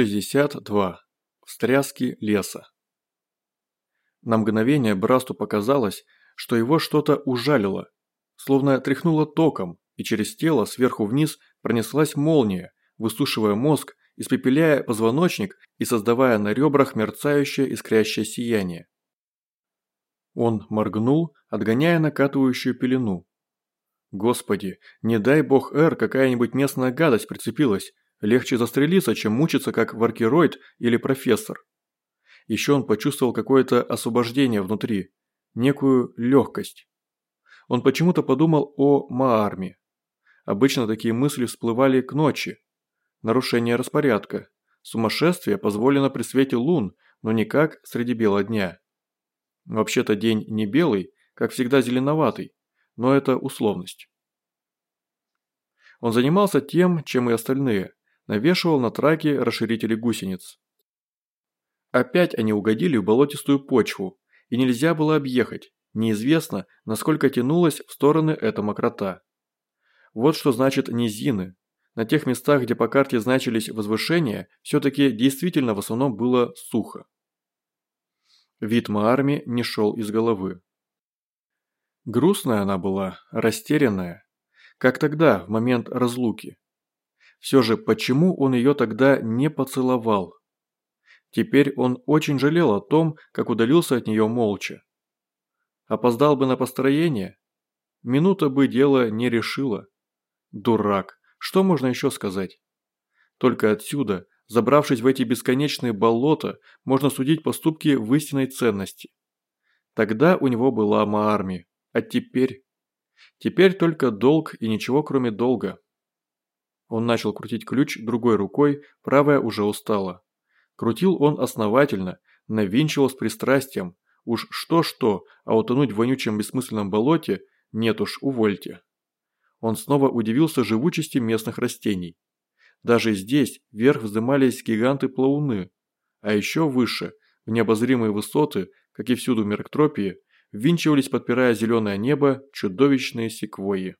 62. Встряски леса. На мгновение Брасту показалось, что его что-то ужалило, словно тряхнуло током, и через тело сверху вниз пронеслась молния, высушивая мозг, испепеляя позвоночник и создавая на ребрах мерцающее искрящее сияние. Он моргнул, отгоняя накатывающую пелену. Господи, не дай бог Эр какая-нибудь местная гадость прицепилась, Легче застрелиться, чем мучиться, как варкероид или профессор. Еще он почувствовал какое-то освобождение внутри, некую легкость. Он почему-то подумал о Маарме. Обычно такие мысли всплывали к ночи. Нарушение распорядка. Сумасшествие позволено при свете лун, но никак среди бела дня. Вообще-то день не белый, как всегда зеленоватый, но это условность. Он занимался тем, чем и остальные навешивал на траке расширители гусениц. Опять они угодили в болотистую почву, и нельзя было объехать, неизвестно, насколько тянулась в стороны эта мокрота. Вот что значит низины. На тех местах, где по карте значились возвышения, все-таки действительно в основном было сухо. Вид Маарми не шел из головы. Грустная она была, растерянная, как тогда, в момент разлуки. Все же, почему он ее тогда не поцеловал? Теперь он очень жалел о том, как удалился от нее молча. Опоздал бы на построение? Минута бы дело не решила. Дурак, что можно еще сказать? Только отсюда, забравшись в эти бесконечные болота, можно судить поступки в истинной ценности. Тогда у него была Маарми, а теперь... Теперь только долг и ничего кроме долга. Он начал крутить ключ другой рукой, правая уже устала. Крутил он основательно, навинчивал с пристрастием. Уж что-что, а утонуть в вонючем бессмысленном болоте нет уж, увольте. Он снова удивился живучести местных растений. Даже здесь вверх вздымались гиганты-плауны, а еще выше, в необозримые высоты, как и всюду в Мерктропии, ввинчивались, подпирая зеленое небо, чудовищные секвойи.